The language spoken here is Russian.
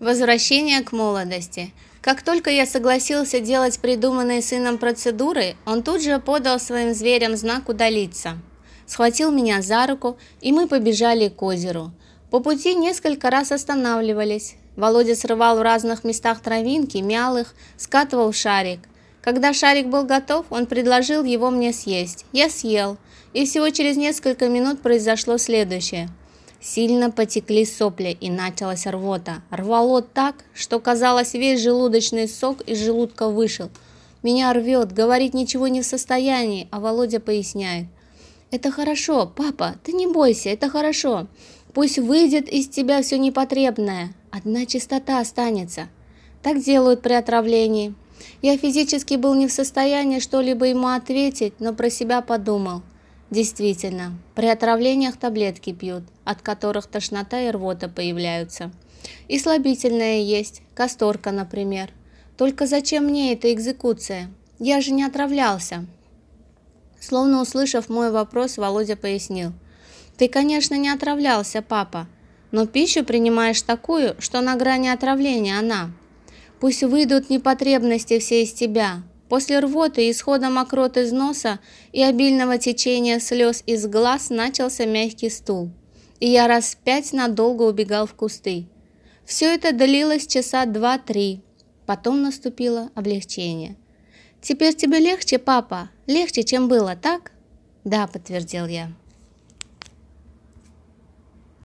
Возвращение к молодости. Как только я согласился делать придуманные сыном процедуры, он тут же подал своим зверям знак удалиться. Схватил меня за руку, и мы побежали к озеру. По пути несколько раз останавливались. Володя срывал в разных местах травинки, мял их, скатывал шарик. Когда шарик был готов, он предложил его мне съесть. Я съел, и всего через несколько минут произошло следующее – Сильно потекли сопли и началась рвота. Рвало так, что казалось весь желудочный сок из желудка вышел. Меня рвет, говорить ничего не в состоянии, а Володя поясняет. «Это хорошо, папа, ты не бойся, это хорошо. Пусть выйдет из тебя все непотребное, одна чистота останется». Так делают при отравлении. Я физически был не в состоянии что-либо ему ответить, но про себя подумал. Действительно, при отравлениях таблетки пьют, от которых тошнота и рвота появляются. И слабительное есть, касторка, например. Только зачем мне эта экзекуция? Я же не отравлялся. Словно услышав мой вопрос, Володя пояснил. Ты, конечно, не отравлялся, папа, но пищу принимаешь такую, что на грани отравления она. Пусть выйдут непотребности все из тебя, После рвоты, исхода мокрот из носа и обильного течения слез из глаз начался мягкий стул, и я раз пять надолго убегал в кусты. Все это длилось часа два-три, потом наступило облегчение. «Теперь тебе легче, папа? Легче, чем было, так?» «Да», — подтвердил я.